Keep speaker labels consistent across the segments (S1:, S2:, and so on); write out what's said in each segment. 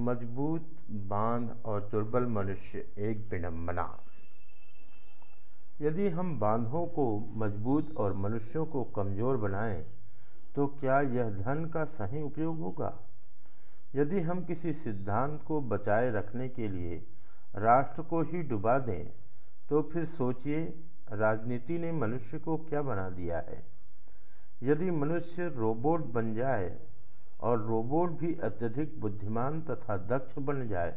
S1: मज़बूत बाँध और दुर्बल मनुष्य एक विडम्बना यदि हम बांधों को मज़बूत और मनुष्यों को कमज़ोर बनाएँ, तो क्या यह धन का सही उपयोग होगा? यदि हम किसी सिद्धांत को बचाए रखने के लिए राष्ट्र को ही डुबा दें तो फिर सोचिए राजनीति ने मनुष्य को क्या बना दिया है? यदि मनुष्य रोबोट बन जाए और रोबोट भी अत्यधिक बुद्धिमान तथा दक्ष बन जाए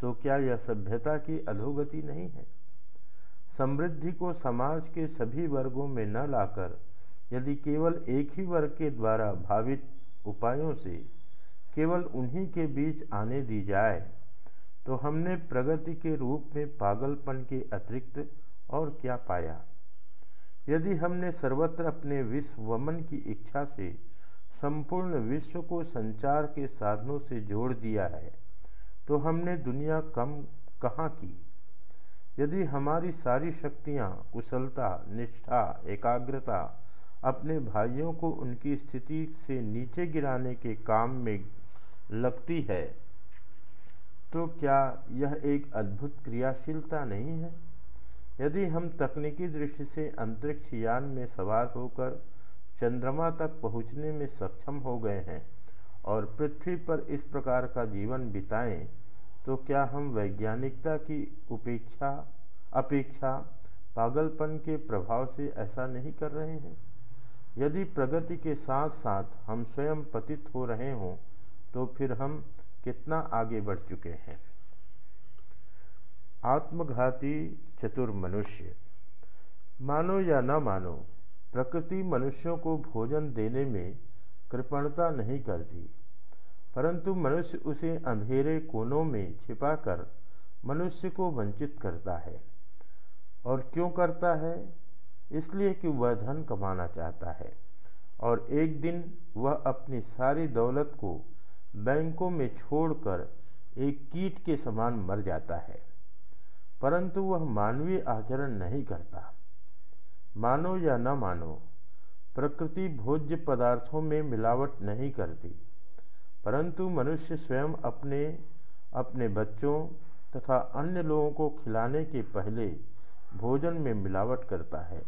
S1: तो क्या यह सभ्यता की अधोगति नहीं है? समृद्धि को समाज के सभी वर्गों में न लाकर, यदि केवल एक ही वर्ग के द्वारा भावित उपायों से केवल उन्हीं के बीच आने दी जाए तो हमने प्रगति के रूप में पागलपन के अतिरिक्त और क्या पाया? यदि हमने सर्वत्र अपने विश्वमन की इच्छा से संपूर्ण विश्व को संचार के साधनों से जोड़ दिया है तो हमने दुनिया कम कहाँ की? यदि हमारी सारी शक्तियाँ, कुशलता, निष्ठा, एकाग्रता अपने भाइयों को उनकी स्थिति से नीचे गिराने के काम में लगती है तो क्या यह एक अद्भुत क्रियाशीलता नहीं है? यदि हम तकनीकी दृष्टि से अंतरिक्ष यान में सवार होकर चंद्रमा तक पहुँचने में सक्षम हो गए हैं और पृथ्वी पर इस प्रकार का जीवन बिताएँ तो क्या हम वैज्ञानिकता की उपेक्षा, अपेक्षा, पागलपन के प्रभाव से ऐसा नहीं कर रहे हैं? यदि प्रगति के साथ साथ हम स्वयं पतित हो रहे हों तो फिर हम कितना आगे बढ़ चुके हैं? आत्मघाती चतुर मनुष्य मानो या न मानो प्रकृति मनुष्यों को भोजन देने में कृपणता नहीं करती, परंतु मनुष्य उसे अंधेरे कोनों में छिपाकर मनुष्य को वंचित करता है। और क्यों करता है? इसलिए कि वह धन कमाना चाहता है और एक दिन वह अपनी सारी दौलत को बैंकों में छोड़कर एक कीट के समान मर जाता है, परंतु वह मानवीय आचरण नहीं करता। मानो या न मानो, प्रकृति भोज्य पदार्थों में मिलावट नहीं करती। परंतु मनुष्य स्वयं अपने अपने बच्चों तथा अन्य लोगों को खिलाने के पहले भोजन में मिलावट करता है।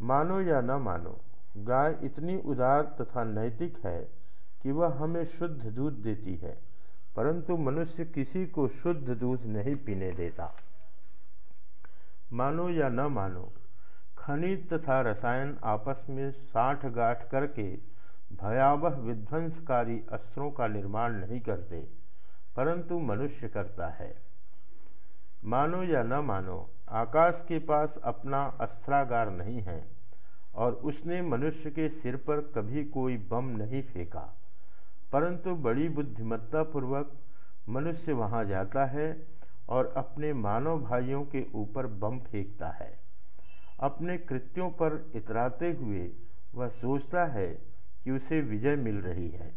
S1: मानो या न मानो, गाय इतनी उदार तथा नैतिक है कि वह हमें शुद्ध दूध देती है, परंतु मनुष्य किसी को शुद्ध दूध नहीं पीने देता। मानो या न मानो खनिज तथा रसायन आपस में साठ गांठ करके भयावह विध्वंसकारी अस्त्रों का निर्माण नहीं करते, परंतु मनुष्य करता है। मानो या न मानो, आकाश के पास अपना अस्त्रागार नहीं है और उसने मनुष्य के सिर पर कभी कोई बम नहीं फेंका। परंतु बड़ी बुद्धिमत्तापूर्वक मनुष्य वहाँ जाता है और अपने मानव भाइयों के ऊपर बम फेंकता है। अपने कृत्यों पर इतराते हुए वह सोचता है कि उसे विजय मिल रही है।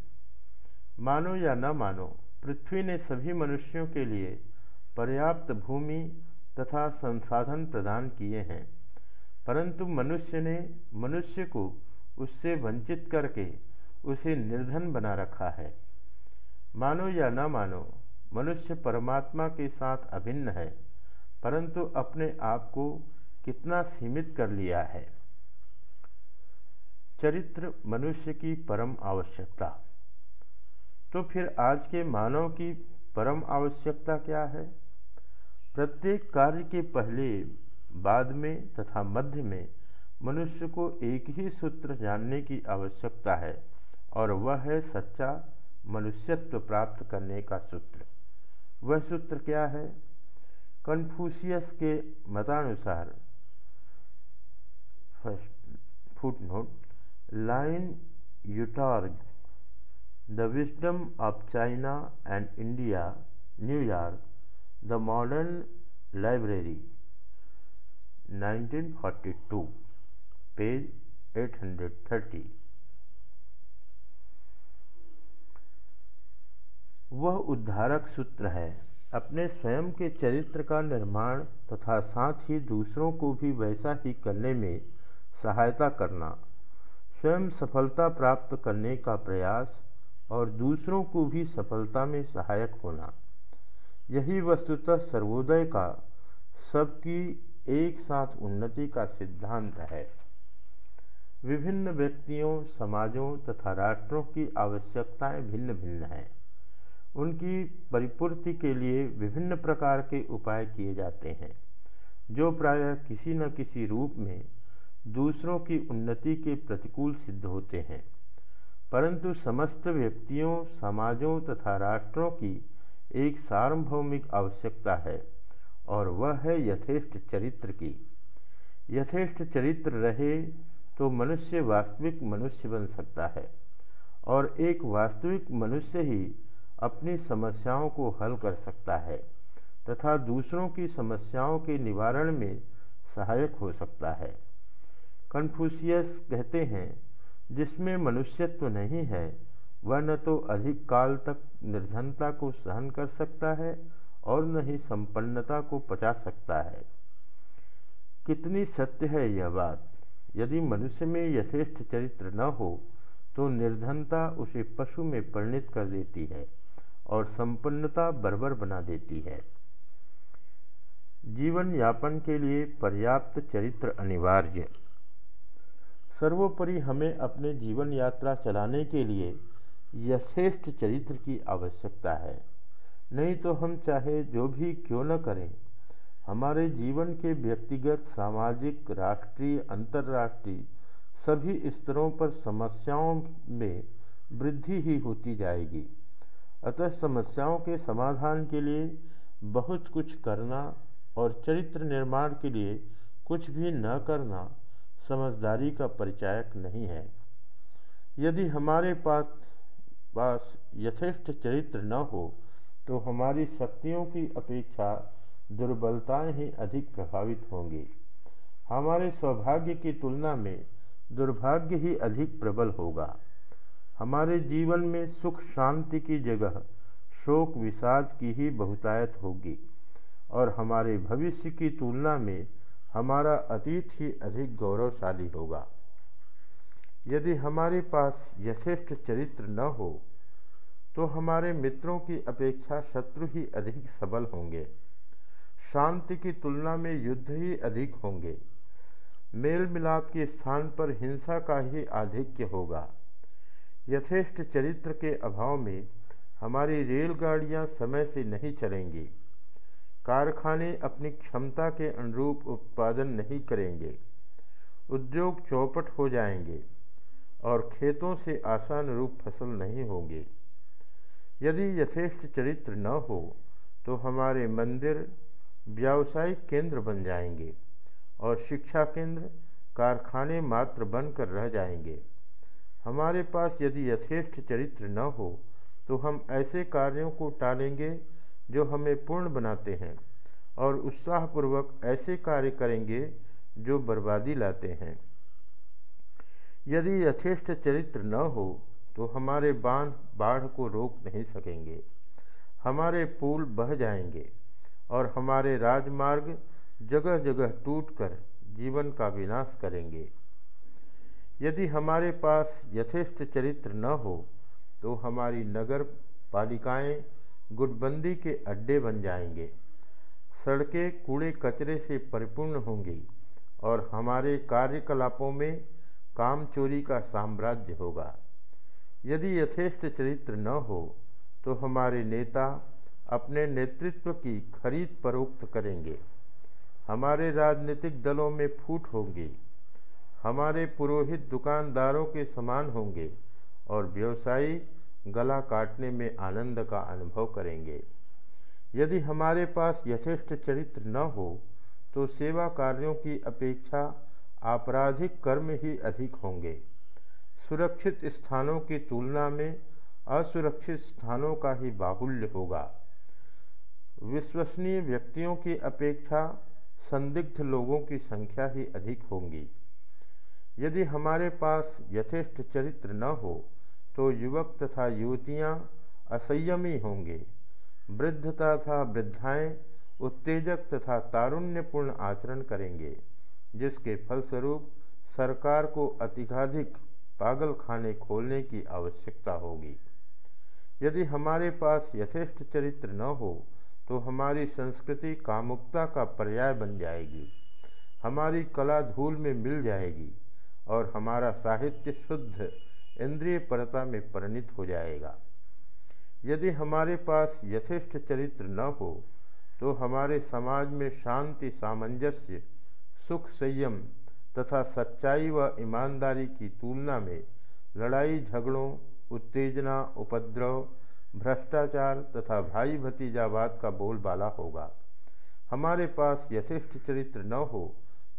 S1: मानो या न मानो, पृथ्वी ने सभी मनुष्यों के लिए पर्याप्त भूमि तथा संसाधन प्रदान किए हैं, परंतु मनुष्य ने मनुष्य को उससे वंचित करके उसे निर्धन बना रखा है। मानो या न मानो, मनुष्य परमात्मा के साथ अभिन्न है, परंतु अपने आप को कितना सीमित कर लिया है। चरित्र मनुष्य की परम आवश्यकता। तो फिर आज के मानव की परम आवश्यकता क्या है? प्रत्येक कार्य के पहले, बाद में तथा मध्य में मनुष्य को एक ही सूत्र जानने की आवश्यकता है और वह है सच्चा मनुष्यत्व प्राप्त करने का सूत्र। वह सूत्र क्या है? कन्फ्यूशियस के मतानुसार footnote line Yutang the wisdom of China and India New York the modern library 1942 page 830 वह उद्धारक सूत्र है। अपने स्वयं के चरित्र का निर्माण तथा साथ ही दूसरों को भी वैसा ही करने में सहायता करना, स्वयं सफलता प्राप्त करने का प्रयास और दूसरों को भी सफलता में सहायक होना। यही वस्तुतः सर्वोदय का, सबकी एक साथ उन्नति का सिद्धांत है। विभिन्न व्यक्तियों, समाजों तथा राष्ट्रों की आवश्यकताएँ भिन्न भिन्न हैं। उनकी परिपूर्ति के लिए विभिन्न प्रकार के उपाय किए जाते हैं, जो प्रायः किसी न किसी रूप में दूसरों की उन्नति के प्रतिकूल सिद्ध होते हैं। परंतु समस्त व्यक्तियों, समाजों तथा राष्ट्रों की एक सार्वभौमिक आवश्यकता है, और वह है यथेष्ट चरित्र की। यथेष्ट चरित्र रहे तो मनुष्य वास्तविक मनुष्य बन सकता है, और एक वास्तविक मनुष्य ही अपनी समस्याओं को हल कर सकता है, तथा दूसरों की समस्याओं के निवारण में सहायक हो सकता है। कन्फ्यूशियस कहते हैं, जिसमें मनुष्यत्व नहीं है, वह न तो अधिक काल तक निर्धनता को सहन कर सकता है और न ही संपन्नता को पचा सकता है। कितनी सत्य है यह बात। यदि मनुष्य में यथेष्ट चरित्र न हो तो निर्धनता उसे पशु में परिणित कर देती है और संपन्नता बर्बर बना देती है। जीवन यापन के लिए पर्याप्त चरित्र अनिवार्य। सर्वोपरि हमें अपने जीवन यात्रा चलाने के लिए यथेष्ट चरित्र की आवश्यकता है। नहीं तो हम चाहे जो भी क्यों न करें, हमारे जीवन के व्यक्तिगत, सामाजिक, राष्ट्रीय, अंतर्राष्ट्रीय सभी स्तरों पर समस्याओं में वृद्धि ही होती जाएगी। अतः समस्याओं के समाधान के लिए बहुत कुछ करना और चरित्र निर्माण के लिए कुछ भी न करना समझदारी का परिचायक नहीं है। यदि हमारे पास पास यथेष्ट चरित्र न हो तो हमारी शक्तियों की अपेक्षा दुर्बलताएँ ही अधिक प्रभावित होंगी। हमारे सौभाग्य की तुलना में दुर्भाग्य ही अधिक प्रबल होगा। हमारे जीवन में सुख शांति की जगह शोक विषाद की ही बहुतायत होगी और हमारे भविष्य की तुलना में हमारा अतीत ही अधिक गौरवशाली होगा। यदि हमारे पास यथेष्ट चरित्र न हो तो हमारे मित्रों की अपेक्षा शत्रु ही अधिक सबल होंगे। शांति की तुलना में युद्ध ही अधिक होंगे। मेल मिलाप के स्थान पर हिंसा का ही आधिक्य होगा। यथेष्ट चरित्र के अभाव में हमारी रेलगाड़ियाँ समय से नहीं चलेंगी। कारखाने अपनी क्षमता के अनुरूप उत्पादन नहीं करेंगे। उद्योग चौपट हो जाएँगे और खेतों से आसान रूप फ़सल नहीं होंगे। यदि यथेष्ट चरित्र न हो तो हमारे मंदिर, व्यावसायिक केंद्र बन जाएँगे और शिक्षा केंद्र, कारखाने मात्र बनकर रह जाएँगे। हमारे पास यदि यथेष्ट चरित्र न हो तो हम ऐसे कार्यों को टालेंगे जो हमें पूर्ण बनाते हैं और उत्साहपूर्वक ऐसे कार्य करेंगे जो बर्बादी लाते हैं। यदि यथेष्ट चरित्र न हो तो हमारे बाँध बाढ़ को रोक नहीं सकेंगे। हमारे पुल बह जाएँगे और हमारे राजमार्ग जगह जगह टूटकर जीवन का विनाश करेंगे। यदि हमारे पास यथेष्ट चरित्र न हो तो हमारी नगर पालिकाएँ गुटबंदी के अड्डे बन जाएँगे। सड़कें कूड़े कचरे से परिपूर्ण होंगी और हमारे कार्यकलापों में काम चोरी का साम्राज्य होगा। यदि यथेष्ट चरित्र न हो तो हमारे नेता अपने नेतृत्व की खरीद परोक्त करेंगे। हमारे राजनीतिक दलों में फूट होंगी। हमारे पुरोहित दुकानदारों के समान होंगे और व्यवसायी गला काटने में आनंद का अनुभव करेंगे। यदि हमारे पास यथेष्ट चरित्र न हो तो सेवा कार्यों की अपेक्षा आपराधिक कर्म ही अधिक होंगे। सुरक्षित स्थानों की तुलना में असुरक्षित स्थानों का ही बाहुल्य होगा। विश्वसनीय व्यक्तियों की अपेक्षा संदिग्ध लोगों की संख्या ही अधिक होंगी। यदि हमारे पास यथेष्ट चरित्र न हो तो युवक तथा युवतियाँ असंयमी होंगे। वृद्ध तथा वृद्धाएँ उत्तेजक तथा तारुण्यपूर्ण आचरण करेंगे, जिसके फलस्वरूप सरकार को अतिकाधिक पागल खाने खोलने की आवश्यकता होगी। यदि हमारे पास यथेष्ट चरित्र न हो तो हमारी संस्कृति कामुकता का पर्याय बन जाएगी। हमारी कला धूल में मिल जाएगी और हमारा साहित्य शुद्ध इंद्रिय परता में परिणित हो जाएगा। यदि हमारे पास यथेष्ट चरित्र न हो तो हमारे समाज में शांति, सामंजस्य, सुख संयम तथा सच्चाई व ईमानदारी की तुलना में लड़ाई, झगड़ों, उत्तेजना, उपद्रव, भ्रष्टाचार तथा भाई भतीजावाद का बोलबाला होगा। हमारे पास यथेष्ट चरित्र न हो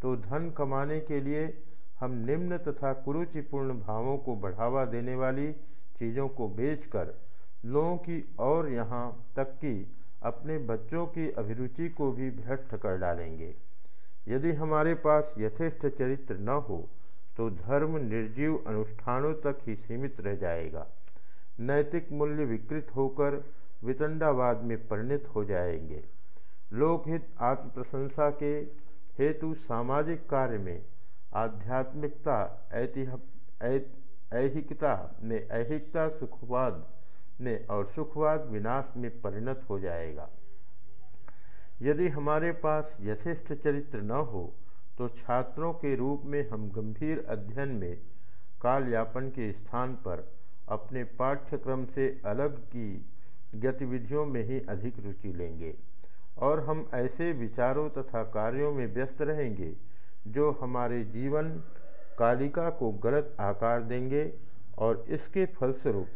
S1: तो धन कमाने के लिए हम निम्न तथा कुरुचिपूर्ण भावों को बढ़ावा देने वाली चीज़ों को बेचकर लोगों की और यहाँ तक कि अपने बच्चों की अभिरुचि को भी भ्रष्ट कर डालेंगे। यदि हमारे पास यथेष्ट चरित्र न हो तो धर्म निर्जीव अनुष्ठानों तक ही सीमित रह जाएगा। नैतिक मूल्य विकृत होकर वितंडावाद में परिणित हो जाएँगे। लोकहित आत्म प्रशंसा के हेतु सामाजिक कार्य में आध्यात्मिकता ऐहिकता में ऐहिकता सुखवाद में और सुखवाद विनाश में परिणत हो जाएगा। यदि हमारे पास यथेष्ट चरित्र न हो तो छात्रों के रूप में हम गंभीर अध्ययन में काल यापन के स्थान पर अपने पाठ्यक्रम से अलग की गतिविधियों में ही अधिक रुचि लेंगे और हम ऐसे विचारों तथा कार्यों में व्यस्त रहेंगे जो हमारे जीवन कालिका को गलत आकार देंगे और इसके फलस्वरूप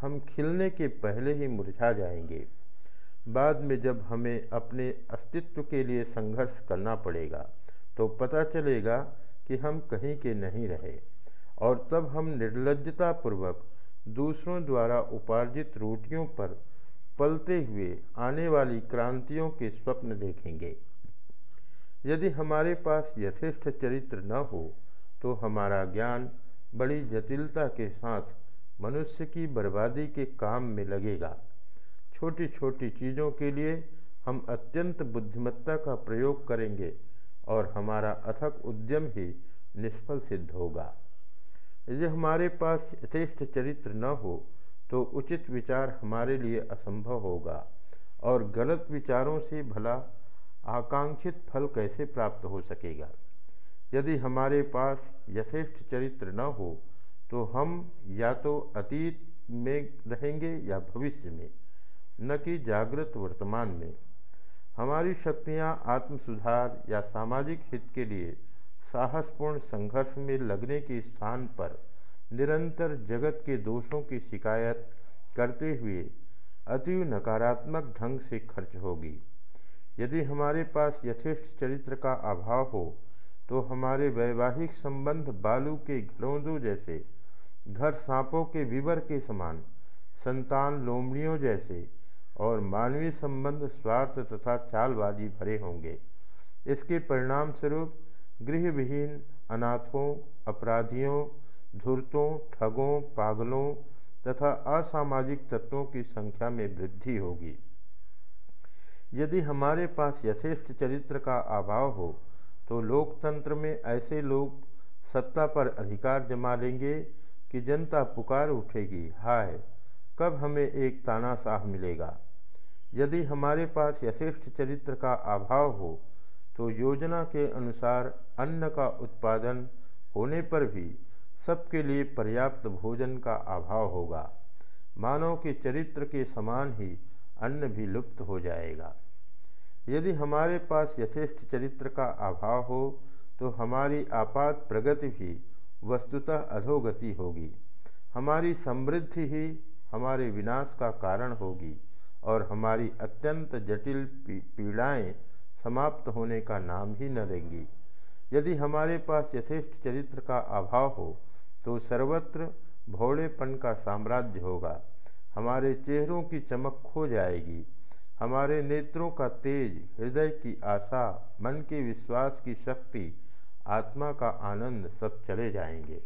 S1: हम खिलने के पहले ही मुरझा जाएँगे। बाद में जब हमें अपने अस्तित्व के लिए संघर्ष करना पड़ेगा तो पता चलेगा कि हम कहीं के नहीं रहे और तब हम निर्लजतापूर्वक दूसरों द्वारा उपार्जित रोटियों पर पलते हुए आने वाली क्रांतियों के स्वप्न देखेंगे। यदि हमारे पास यथेष्ट चरित्र न हो तो हमारा ज्ञान बड़ी जटिलता के साथ मनुष्य की बर्बादी के काम में लगेगा। छोटी छोटी चीज़ों के लिए हम अत्यंत बुद्धिमत्ता का प्रयोग करेंगे और हमारा अथक उद्यम ही निष्फल सिद्ध होगा। यदि हमारे पास यथेष्ट चरित्र न हो तो उचित विचार हमारे लिए असंभव होगा और गलत विचारों से भला आकांक्षित फल कैसे प्राप्त हो सकेगा? यदि हमारे पास यथेष्ट चरित्र न हो तो हम या तो अतीत में रहेंगे या भविष्य में, न कि जागृत वर्तमान में। हमारी शक्तियाँ आत्म सुधार या सामाजिक हित के लिए साहसपूर्ण संघर्ष में लगने के स्थान पर निरंतर जगत के दोषों की शिकायत करते हुए अति नकारात्मक ढंग से खर्च होगी। यदि हमारे पास यथेष्ट चरित्र का अभाव हो तो हमारे वैवाहिक संबंध बालू के घरोंदों जैसे, घर सांपों के विवर के समान, संतान लोमड़ियों जैसे और मानवीय संबंध स्वार्थ तथा चालबाजी भरे होंगे। इसके परिणाम स्वरूप गृहविहीन अनाथों, अपराधियों, धूर्तों, ठगों, पागलों तथा असामाजिक तत्वों की संख्या में वृद्धि होगी। यदि हमारे पास यथेष्ट चरित्र का अभाव हो तो लोकतंत्र में ऐसे लोग सत्ता पर अधिकार जमा लेंगे कि जनता पुकार उठेगी, हाय, कब हमें एक तानाशाह मिलेगा। यदि हमारे पास यथेष्ट चरित्र का अभाव हो तो योजना के अनुसार अन्न का उत्पादन होने पर भी सबके लिए पर्याप्त भोजन का अभाव होगा। मानव के चरित्र के समान ही अन्न भी लुप्त हो जाएगा। यदि हमारे पास यथेष्ट चरित्र का अभाव हो तो हमारी आपात प्रगति भी वस्तुतः अधोगति होगी। हमारी समृद्धि ही हमारे विनाश का कारण होगी और हमारी अत्यंत जटिल पीड़ाएँ समाप्त होने का नाम ही न लेंगी यदि हमारे पास यथेष्ट चरित्र का अभाव हो तो सर्वत्र भोड़ेपन का साम्राज्य होगा। हमारे चेहरों की चमक खो जाएगी। हमारे नेत्रों का तेज, हृदय की आशा, मन के विश्वास की शक्ति, आत्मा का आनंद सब चले जाएँगे।